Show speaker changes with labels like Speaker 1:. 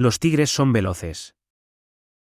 Speaker 1: Los tigres son veloces.